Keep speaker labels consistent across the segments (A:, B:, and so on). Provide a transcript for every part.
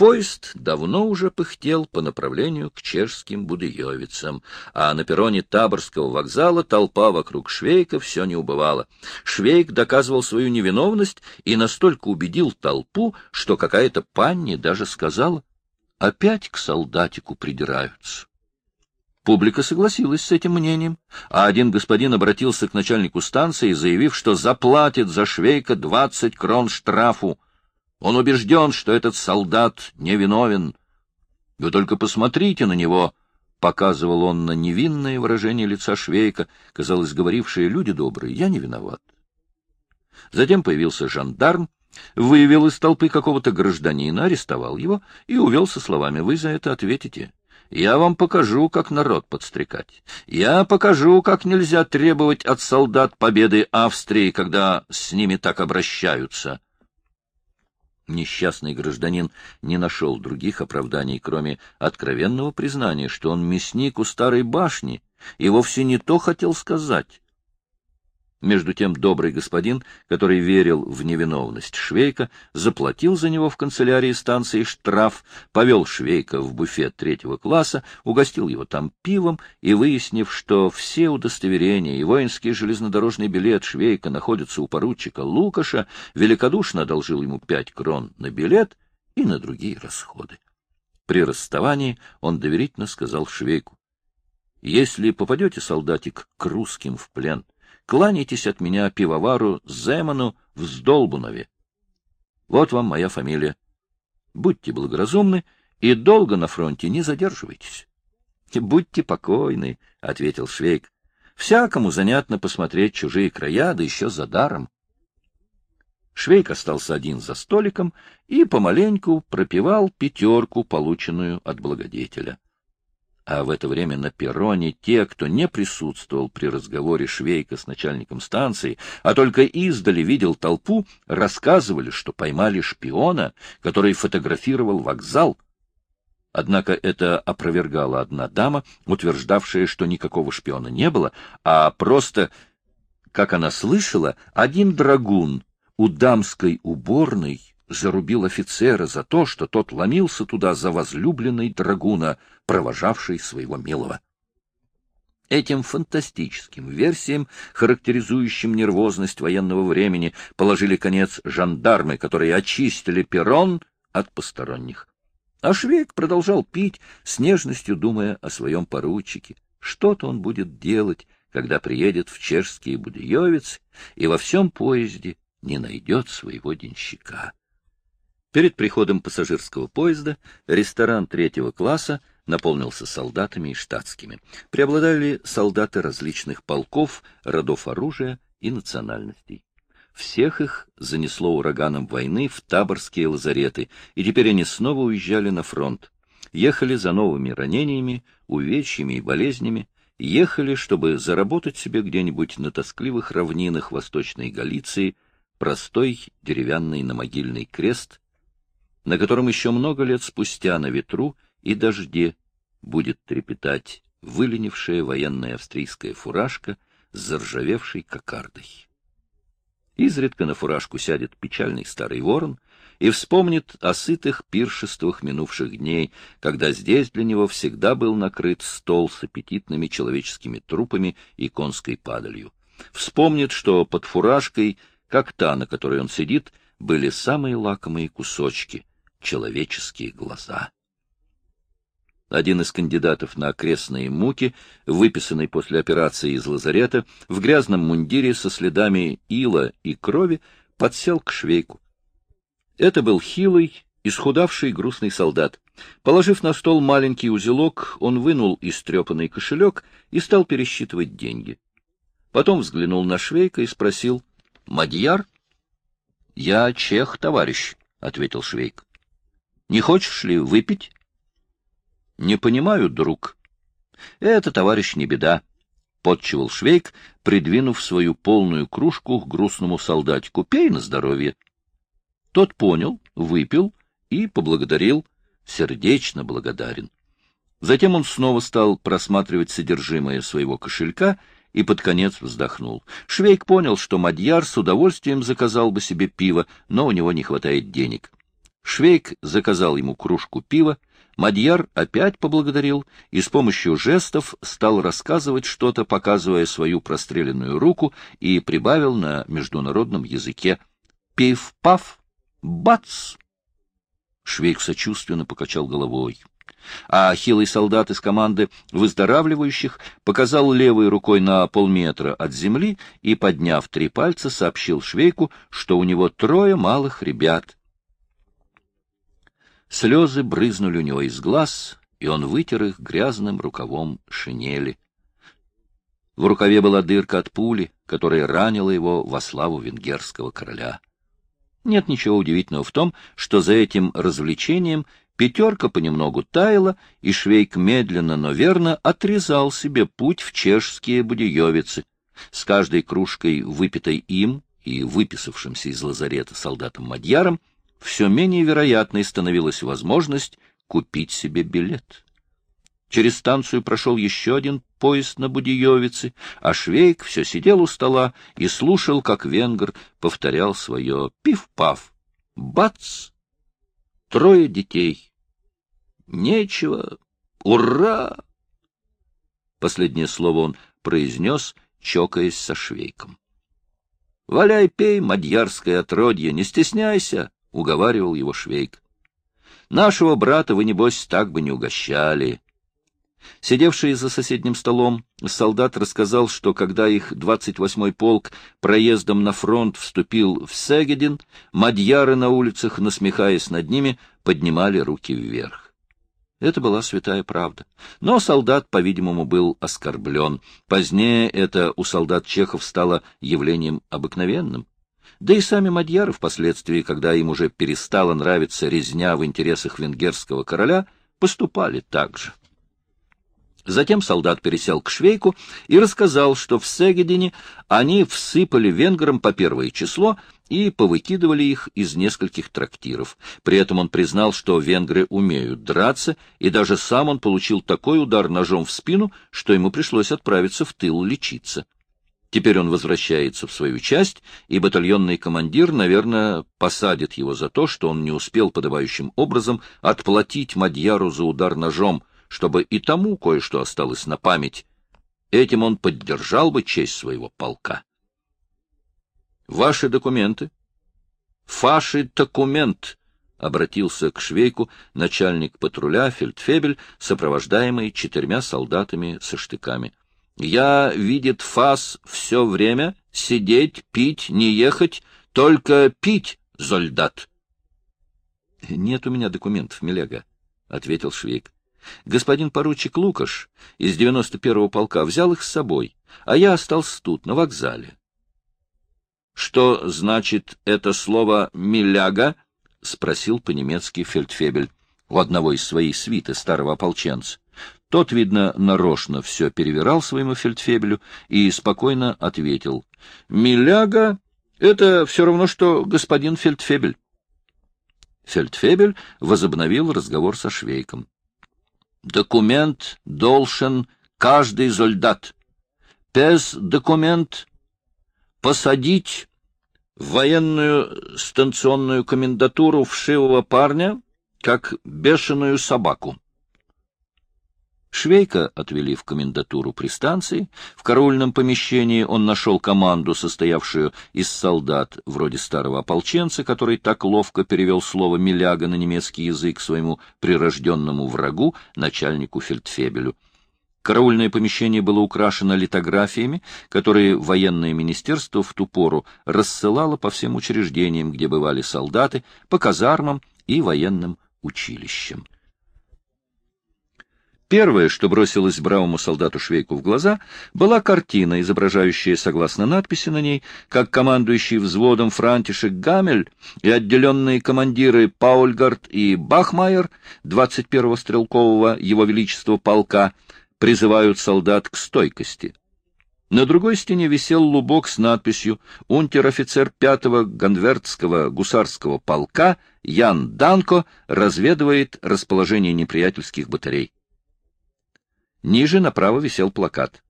A: Поезд давно уже пыхтел по направлению к чешским Будыевицам, а на перроне Таборского вокзала толпа вокруг Швейка все не убывала. Швейк доказывал свою невиновность и настолько убедил толпу, что какая-то панни даже сказала, опять к солдатику придираются. Публика согласилась с этим мнением, а один господин обратился к начальнику станции, заявив, что заплатит за Швейка двадцать крон штрафу. Он убежден, что этот солдат невиновен. Вы только посмотрите на него, — показывал он на невинное выражение лица Швейка, казалось, говорившие люди добрые, я не виноват. Затем появился жандарм, выявил из толпы какого-то гражданина, арестовал его и увел со словами «Вы за это ответите». Я вам покажу, как народ подстрекать. Я покажу, как нельзя требовать от солдат победы Австрии, когда с ними так обращаются. Несчастный гражданин не нашел других оправданий, кроме откровенного признания, что он мясник у старой башни, и вовсе не то хотел сказать. Между тем добрый господин, который верил в невиновность Швейка, заплатил за него в канцелярии станции штраф, повел Швейка в буфет третьего класса, угостил его там пивом и, выяснив, что все удостоверения и воинский железнодорожный билет Швейка находятся у поручика Лукаша, великодушно одолжил ему пять крон на билет и на другие расходы. При расставании он доверительно сказал Швейку, «Если попадете, солдатик, к русским в плен, — Кланяйтесь от меня пивовару Земану в Сдолбунове. Вот вам моя фамилия. Будьте благоразумны и долго на фронте не задерживайтесь. — Будьте покойны, — ответил Швейк. — Всякому занятно посмотреть чужие края, да еще за даром. Швейк остался один за столиком и помаленьку пропивал пятерку, полученную от благодетеля а в это время на перроне те, кто не присутствовал при разговоре Швейка с начальником станции, а только издали видел толпу, рассказывали, что поймали шпиона, который фотографировал вокзал. Однако это опровергала одна дама, утверждавшая, что никакого шпиона не было, а просто, как она слышала, один драгун у дамской уборной зарубил офицера за то, что тот ломился туда за возлюбленной драгуна, провожавшей своего милого. Этим фантастическим версиям, характеризующим нервозность военного времени, положили конец жандармы, которые очистили перрон от посторонних. А Швейк продолжал пить, с нежностью думая о своем поручике. Что-то он будет делать, когда приедет в чешские Будеевицы и во всем поезде не найдет своего денщика. Перед приходом пассажирского поезда ресторан третьего класса наполнился солдатами и штатскими. Преобладали солдаты различных полков, родов оружия и национальностей. Всех их занесло ураганом войны в таборские лазареты, и теперь они снова уезжали на фронт. Ехали за новыми ранениями, увечьями и болезнями, ехали, чтобы заработать себе где-нибудь на тоскливых равнинах Восточной Галиции простой деревянный намогильный крест на котором еще много лет спустя на ветру и дожде будет трепетать выленившая военная австрийская фуражка с заржавевшей кокардой. Изредка на фуражку сядет печальный старый ворон и вспомнит о сытых пиршествах минувших дней, когда здесь для него всегда был накрыт стол с аппетитными человеческими трупами и конской падалью. Вспомнит, что под фуражкой, как та, на которой он сидит, были самые лакомые кусочки, человеческие глаза. Один из кандидатов на окрестные муки, выписанный после операции из лазарета, в грязном мундире со следами ила и крови, подсел к швейку. Это был хилый, исхудавший грустный солдат. Положив на стол маленький узелок, он вынул истрепанный кошелек и стал пересчитывать деньги. Потом взглянул на Швейка и спросил, — Мадьяр? — Я чех, товарищ, — ответил Швейк. Не хочешь ли выпить? — Не понимаю, друг. — Это, товарищ, не беда, — подчевал Швейк, придвинув свою полную кружку к грустному солдатику. — Пей на здоровье. Тот понял, выпил и поблагодарил, сердечно благодарен. Затем он снова стал просматривать содержимое своего кошелька и под конец вздохнул. Швейк понял, что Мадьяр с удовольствием заказал бы себе пиво, но у него не хватает денег. Швейк заказал ему кружку пива, Мадьяр опять поблагодарил и с помощью жестов стал рассказывать что-то, показывая свою простреленную руку, и прибавил на международном языке «Пиф-паф! Бац!» Швейк сочувственно покачал головой. А хилый солдат из команды выздоравливающих показал левой рукой на полметра от земли и, подняв три пальца, сообщил Швейку, что у него трое малых ребят — Слезы брызнули у него из глаз, и он вытер их грязным рукавом шинели. В рукаве была дырка от пули, которая ранила его во славу венгерского короля. Нет ничего удивительного в том, что за этим развлечением пятерка понемногу таяла, и Швейк медленно, но верно отрезал себе путь в чешские Будиевицы. С каждой кружкой, выпитой им и выписавшимся из лазарета солдатом-мадьяром, все менее вероятной становилась возможность купить себе билет. Через станцию прошел еще один поезд на Будиевице, а Швейк все сидел у стола и слушал, как венгр повторял свое «пиф-паф», «бац», «трое детей». «Нечего! Ура!» Последнее слово он произнес, чокаясь со Швейком. «Валяй, пей, мадьярское отродье, не стесняйся!» — уговаривал его Швейк. — Нашего брата вы, небось, так бы не угощали. Сидевший за соседним столом, солдат рассказал, что когда их 28-й полк проездом на фронт вступил в Сегедин, мадьяры на улицах, насмехаясь над ними, поднимали руки вверх. Это была святая правда. Но солдат, по-видимому, был оскорблен. Позднее это у солдат чехов стало явлением обыкновенным. Да и сами мадьяры впоследствии, когда им уже перестала нравиться резня в интересах венгерского короля, поступали так же. Затем солдат пересел к Швейку и рассказал, что в Сегедине они всыпали венграм по первое число и повыкидывали их из нескольких трактиров. При этом он признал, что венгры умеют драться, и даже сам он получил такой удар ножом в спину, что ему пришлось отправиться в тыл лечиться. Теперь он возвращается в свою часть, и батальонный командир, наверное, посадит его за то, что он не успел подобающим образом отплатить Мадьяру за удар ножом, чтобы и тому кое-что осталось на память. Этим он поддержал бы честь своего полка. Ваши документы. Фаши документ, обратился к Швейку начальник патруля Фельдфебель, сопровождаемый четырьмя солдатами со штыками. Я, видит фас, все время сидеть, пить, не ехать, только пить, зольдат. — Нет у меня документов, Мелега, — ответил Швейк. — Господин поручик Лукаш из 91-го полка взял их с собой, а я остался тут, на вокзале. — Что значит это слово «миляга»? — спросил по-немецки Фельдфебель у одного из своей свиты старого ополченца. Тот, видно, нарочно все перевирал своему фельдфебелю и спокойно ответил. — Миляга — это все равно, что господин фельдфебель. Фельдфебель возобновил разговор со Швейком. — Документ должен каждый солдат. Без документ посадить в военную станционную комендатуру вшивого парня, как бешеную собаку. Швейка отвели в комендатуру при станции. В караульном помещении он нашел команду, состоявшую из солдат, вроде старого ополченца, который так ловко перевел слово «миляга» на немецкий язык своему прирожденному врагу, начальнику фельдфебелю. Караульное помещение было украшено литографиями, которые военное министерство в ту пору рассылало по всем учреждениям, где бывали солдаты, по казармам и военным училищам. Первое, что бросилось бравому солдату Швейку в глаза, была картина, изображающая, согласно надписи на ней, как командующий взводом Франтишек Гамель и отделенные командиры Паульгард и Бахмайер 21-го стрелкового Его Величества полка призывают солдат к стойкости. На другой стене висел лубок с надписью «Унтер-офицер 5-го Ганвертского гусарского полка Ян Данко разведывает расположение неприятельских батарей». Ниже направо висел плакат.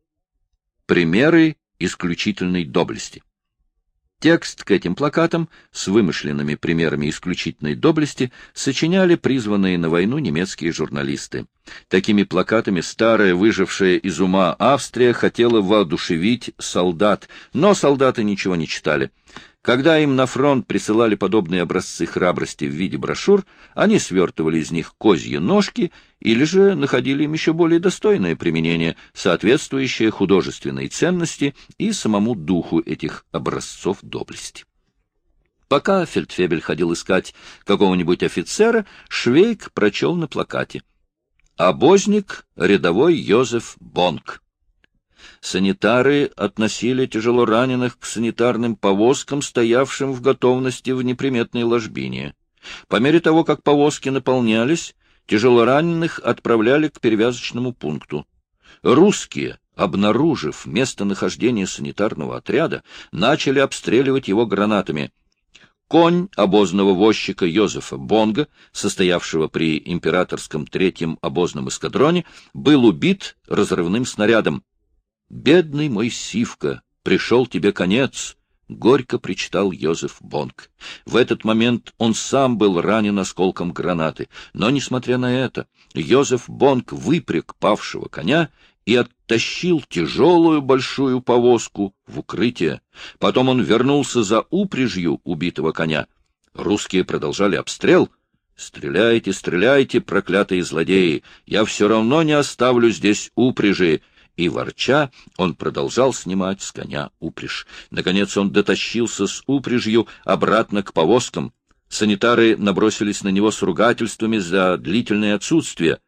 A: Примеры исключительной доблести. Текст к этим плакатам с вымышленными примерами исключительной доблести сочиняли призванные на войну немецкие журналисты. Такими плакатами старая, выжившая из ума Австрия хотела воодушевить солдат, но солдаты ничего не читали. Когда им на фронт присылали подобные образцы храбрости в виде брошюр, они свертывали из них козьи ножки или же находили им еще более достойное применение, соответствующее художественной ценности и самому духу этих образцов доблести. Пока Фельдфебель ходил искать какого-нибудь офицера, Швейк прочел на плакате «Обозник рядовой Йозеф Бонг». Санитары относили тяжело раненых к санитарным повозкам, стоявшим в готовности в неприметной ложбине. По мере того, как повозки наполнялись, тяжелораненых отправляли к перевязочному пункту. Русские, обнаружив местонахождение санитарного отряда, начали обстреливать его гранатами. Конь обозного возчика Йозефа Бонга, состоявшего при императорском третьем обозном эскадроне, был убит разрывным снарядом. «Бедный мой Сивка, пришел тебе конец!» — горько причитал Йозеф Бонг. В этот момент он сам был ранен осколком гранаты, но, несмотря на это, Йозеф Бонг выпряг павшего коня и оттащил тяжелую большую повозку в укрытие. Потом он вернулся за упряжью убитого коня. Русские продолжали обстрел. «Стреляйте, стреляйте, проклятые злодеи! Я все равно не оставлю здесь упряжи!» И, ворча, он продолжал снимать с коня упряжь. Наконец он дотащился с упряжью обратно к повозкам. Санитары набросились на него с ругательствами за длительное отсутствие.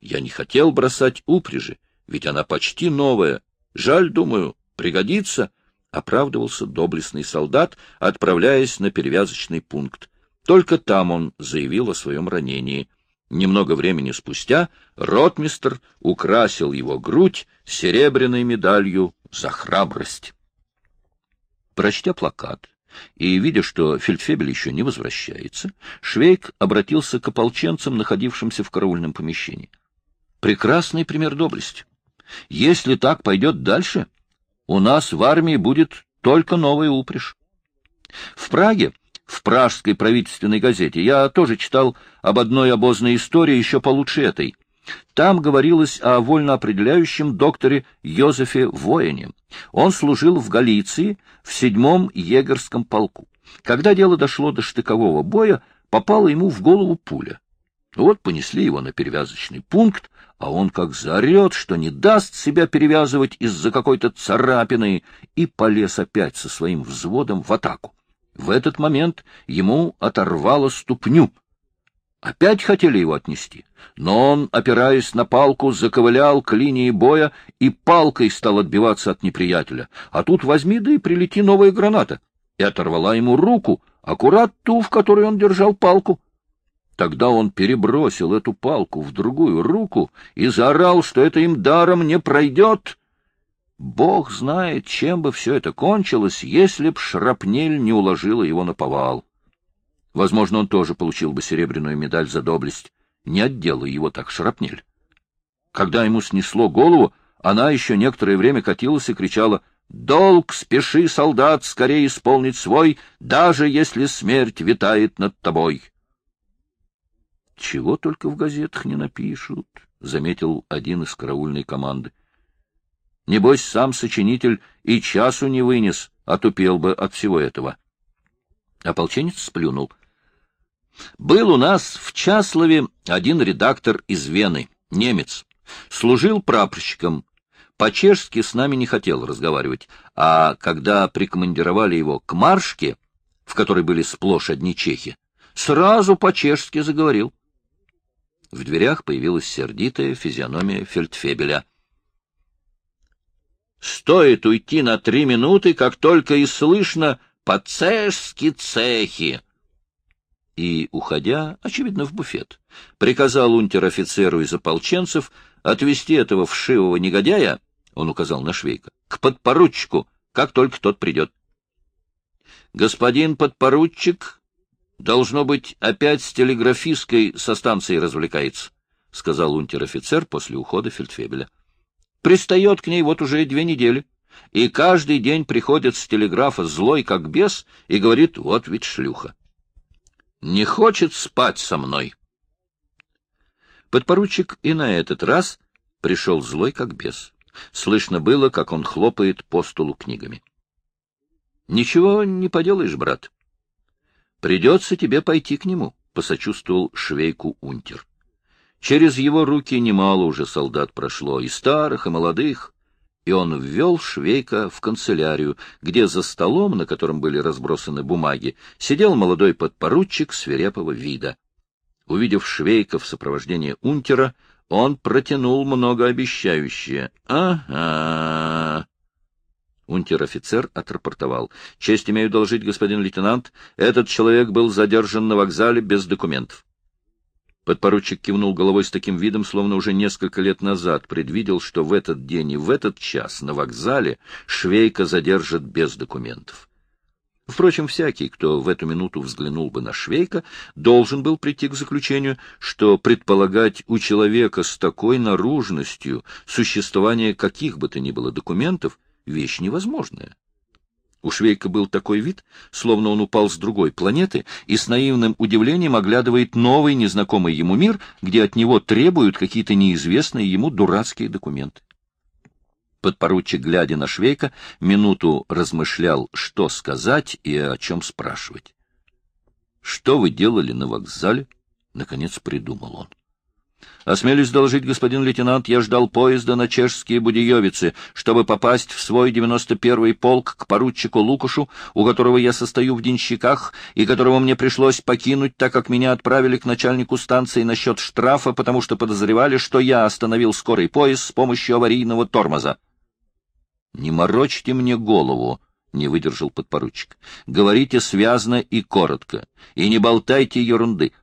A: Я не хотел бросать упряжи, ведь она почти новая. Жаль, думаю, пригодится, — оправдывался доблестный солдат, отправляясь на перевязочный пункт. Только там он заявил о своем ранении — Немного времени спустя ротмистр украсил его грудь серебряной медалью за храбрость. Прочтя плакат и, видя, что фельдфебель еще не возвращается, Швейк обратился к ополченцам, находившимся в караульном помещении. Прекрасный пример доблести. Если так пойдет дальше, у нас в армии будет только новая упряжь. В Праге в пражской правительственной газете. Я тоже читал об одной обозной истории еще получше этой. Там говорилось о вольно определяющем докторе Йозефе Воине. Он служил в Галиции в седьмом егерском полку. Когда дело дошло до штыкового боя, попала ему в голову пуля. Вот понесли его на перевязочный пункт, а он как заорет, что не даст себя перевязывать из-за какой-то царапины, и полез опять со своим взводом в атаку. В этот момент ему оторвало ступню. Опять хотели его отнести, но он, опираясь на палку, заковылял к линии боя и палкой стал отбиваться от неприятеля. А тут возьми да и прилети новая граната. И оторвала ему руку, аккурат ту, в которой он держал палку. Тогда он перебросил эту палку в другую руку и заорал, что это им даром не пройдет, Бог знает, чем бы все это кончилось, если б шрапнель не уложила его на повал. Возможно, он тоже получил бы серебряную медаль за доблесть. Не отделай его так шрапнель. Когда ему снесло голову, она еще некоторое время катилась и кричала «Долг, спеши, солдат, скорее исполнить свой, даже если смерть витает над тобой». «Чего только в газетах не напишут», — заметил один из караульной команды. Небось, сам сочинитель и часу не вынес, отупел бы от всего этого. Ополченец сплюнул. Был у нас в Часлове один редактор из Вены, немец. Служил прапорщиком. По-чешски с нами не хотел разговаривать, а когда прикомандировали его к Маршке, в которой были сплошь одни чехи, сразу по-чешски заговорил. В дверях появилась сердитая физиономия фельдфебеля — Стоит уйти на три минуты, как только и слышно «по-цешски цехи». И, уходя, очевидно, в буфет, приказал унтер-офицеру из ополченцев отвезти этого вшивого негодяя, он указал на Швейка, к подпоручику, как только тот придет. Господин подпоручик, должно быть, опять с телеграфистской со станции развлекается, — сказал унтер-офицер после ухода фельдфебеля. Пристает к ней вот уже две недели. и каждый день приходит с телеграфа злой как бес и говорит, вот ведь шлюха. Не хочет спать со мной. Подпоручик и на этот раз пришел злой как бес. Слышно было, как он хлопает по столу книгами. — Ничего не поделаешь, брат. Придется тебе пойти к нему, — посочувствовал швейку унтер. Через его руки немало уже солдат прошло, и старых, и молодых, и он ввел Швейка в канцелярию, где за столом, на котором были разбросаны бумаги, сидел молодой подпоручик свирепого вида. Увидев Швейка в сопровождении унтера, он протянул многообещающее. — Ага. Унтер-офицер отрапортовал. — Честь имею должить, господин лейтенант, этот человек был задержан на вокзале без документов. Подпоручик кивнул головой с таким видом, словно уже несколько лет назад предвидел, что в этот день и в этот час на вокзале Швейка задержат без документов. Впрочем, всякий, кто в эту минуту взглянул бы на Швейка, должен был прийти к заключению, что предполагать у человека с такой наружностью существование каких бы то ни было документов — вещь невозможная. У Швейка был такой вид, словно он упал с другой планеты и с наивным удивлением оглядывает новый незнакомый ему мир, где от него требуют какие-то неизвестные ему дурацкие документы. Подпоручик, глядя на Швейка, минуту размышлял, что сказать и о чем спрашивать. — Что вы делали на вокзале? — наконец придумал он. Осмелюсь доложить, господин лейтенант, я ждал поезда на чешские Будиевицы, чтобы попасть в свой 91-й полк к поручику Лукашу, у которого я состою в денщиках, и которого мне пришлось покинуть, так как меня отправили к начальнику станции насчет штрафа, потому что подозревали, что я остановил скорый поезд с помощью аварийного тормоза. — Не морочьте мне голову, — не выдержал подпоручик. — Говорите связно и коротко, и не болтайте ерунды. —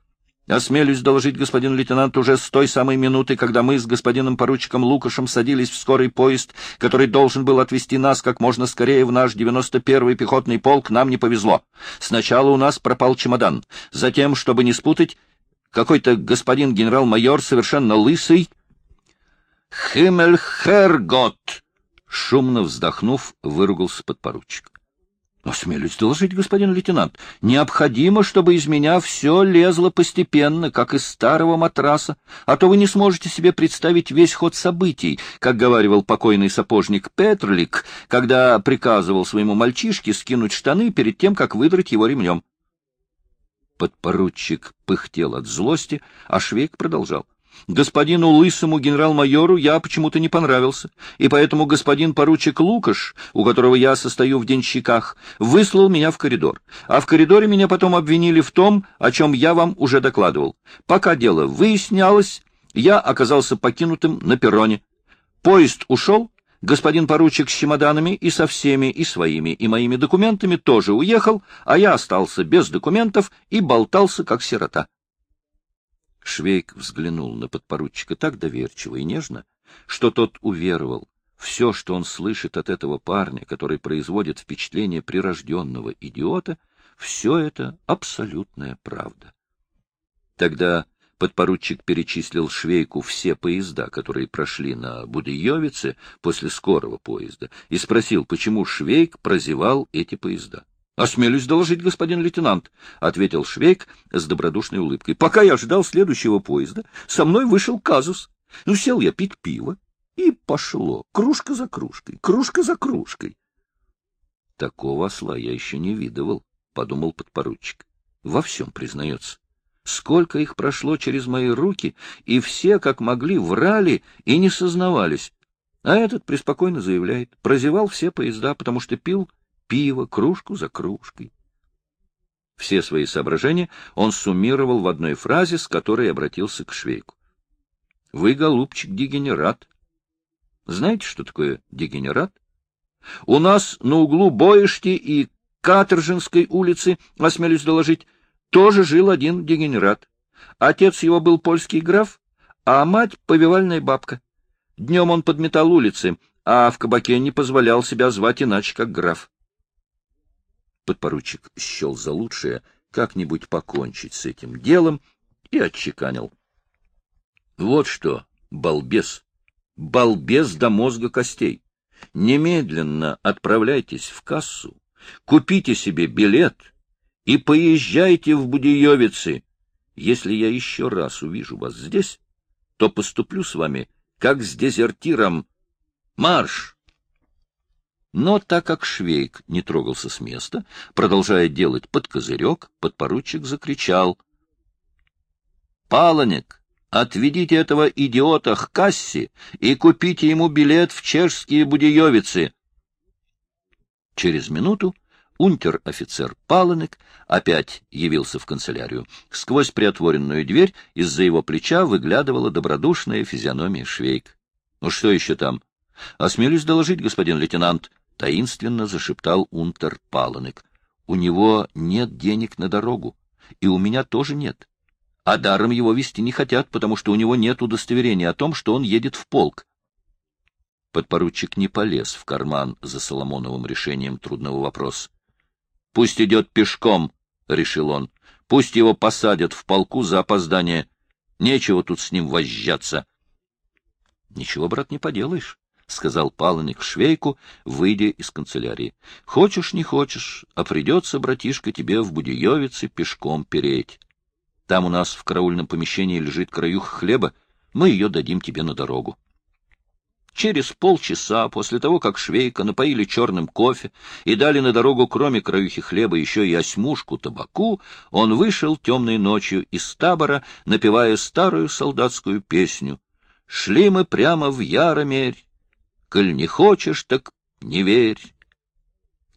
A: Осмелюсь доложить, господин лейтенант, уже с той самой минуты, когда мы с господином поручиком Лукашем садились в скорый поезд, который должен был отвезти нас как можно скорее в наш 91-й пехотный полк, нам не повезло. Сначала у нас пропал чемодан. Затем, чтобы не спутать, какой-то господин генерал-майор, совершенно лысый... «Химмельхергот!» Шумно вздохнув, выругался подпоручик. Осмелюсь доложить, господин лейтенант, необходимо, чтобы из меня все лезло постепенно, как из старого матраса, а то вы не сможете себе представить весь ход событий, как говаривал покойный сапожник Петрлик, когда приказывал своему мальчишке скинуть штаны перед тем, как выдрать его ремнем. Подпоручик пыхтел от злости, а Швейк продолжал. — Господину лысому генерал-майору я почему-то не понравился, и поэтому господин поручик Лукаш, у которого я состою в денщиках, выслал меня в коридор. А в коридоре меня потом обвинили в том, о чем я вам уже докладывал. Пока дело выяснялось, я оказался покинутым на перроне. Поезд ушел, господин поручик с чемоданами и со всеми, и своими, и моими документами тоже уехал, а я остался без документов и болтался, как сирота. Швейк взглянул на подпоручика так доверчиво и нежно, что тот уверовал. Все, что он слышит от этого парня, который производит впечатление прирожденного идиота, все это абсолютная правда. Тогда подпоручик перечислил Швейку все поезда, которые прошли на Будеевице после скорого поезда, и спросил, почему Швейк прозевал эти поезда. Осмелюсь доложить, господин лейтенант, — ответил Швейк с добродушной улыбкой. — Пока я ждал следующего поезда, со мной вышел казус. Ну, сел я пить пиво, и пошло. Кружка за кружкой, кружка за кружкой. — Такого осла я еще не видывал, — подумал подпоручик. Во всем признается. Сколько их прошло через мои руки, и все, как могли, врали и не сознавались. А этот преспокойно заявляет, прозевал все поезда, потому что пил пиво, кружку за кружкой. Все свои соображения он суммировал в одной фразе, с которой обратился к Швейку. — Вы, голубчик, дегенерат. Знаете, что такое дегенерат? У нас на углу Боешти и Каторжинской улицы, осмелюсь доложить, тоже жил один дегенерат. Отец его был польский граф, а мать — повивальная бабка. Днем он подметал улицы, а в кабаке не позволял себя звать иначе, как граф. Подпоручик счел за лучшее как-нибудь покончить с этим делом и отчеканил. — Вот что, балбес, балбес до мозга костей. немедленно отправляйтесь в кассу, купите себе билет и поезжайте в Будиевицы. Если я еще раз увижу вас здесь, то поступлю с вами, как с дезертиром. Марш! Но так как Швейк не трогался с места, продолжая делать под козырек, подпоручик закричал. — Паланик, отведите этого идиота к кассе и купите ему билет в чешские Будиевицы. Через минуту унтер-офицер Паланик опять явился в канцелярию. Сквозь приотворенную дверь из-за его плеча выглядывала добродушная физиономия Швейк. — Ну что еще там? — Осмелюсь доложить, господин лейтенант, — таинственно зашептал унтер Паланик. — У него нет денег на дорогу, и у меня тоже нет. А даром его вести не хотят, потому что у него нет удостоверения о том, что он едет в полк. Подпоручик не полез в карман за Соломоновым решением трудного вопроса. — Пусть идет пешком, — решил он. — Пусть его посадят в полку за опоздание. Нечего тут с ним возжаться. — Ничего, брат, не поделаешь. — сказал Паланик швейку, выйдя из канцелярии. — Хочешь, не хочешь, а придется, братишка, тебе в Будиевице пешком переть. Там у нас в караульном помещении лежит краюха хлеба, мы ее дадим тебе на дорогу. Через полчаса после того, как швейка напоили черным кофе и дали на дорогу, кроме краюхи хлеба, еще и осьмушку табаку, он вышел темной ночью из табора, напевая старую солдатскую песню. «Шли мы прямо в Яромерь, Коль не хочешь, так не верь.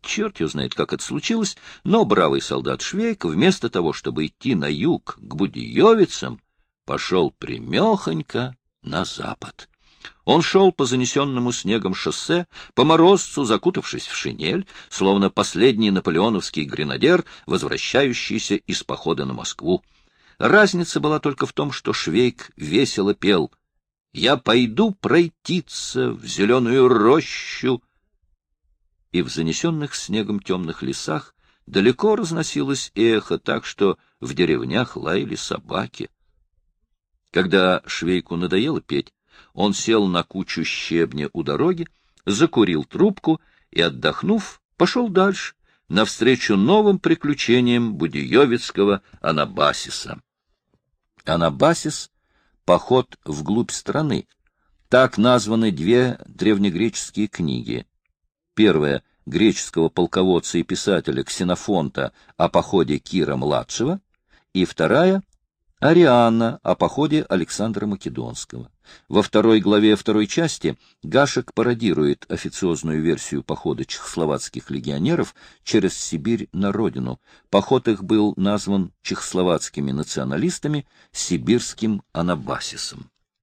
A: Черт его знает, как это случилось, но бравый солдат Швейк, вместо того, чтобы идти на юг к Будиевицам, пошел примехонько на запад. Он шел по занесенному снегом шоссе, по морозцу, закутавшись в шинель, словно последний наполеоновский гренадер, возвращающийся из похода на Москву. Разница была только в том, что Швейк весело пел — я пойду пройтиться в зеленую рощу. И в занесенных снегом темных лесах далеко разносилось эхо, так что в деревнях лаяли собаки. Когда Швейку надоело петь, он сел на кучу щебня у дороги, закурил трубку и, отдохнув, пошел дальше, навстречу новым приключениям Будиевицкого Анабасиса. Анабасис «Поход вглубь страны». Так названы две древнегреческие книги. Первая — греческого полководца и писателя Ксенофонта о походе Кира-младшего, и вторая — Арианна о походе Александра Македонского. Во второй главе второй части Гашек пародирует официозную версию похода чехословацких легионеров через Сибирь на родину. Поход их был назван чехословацкими националистами сибирским анабасисом.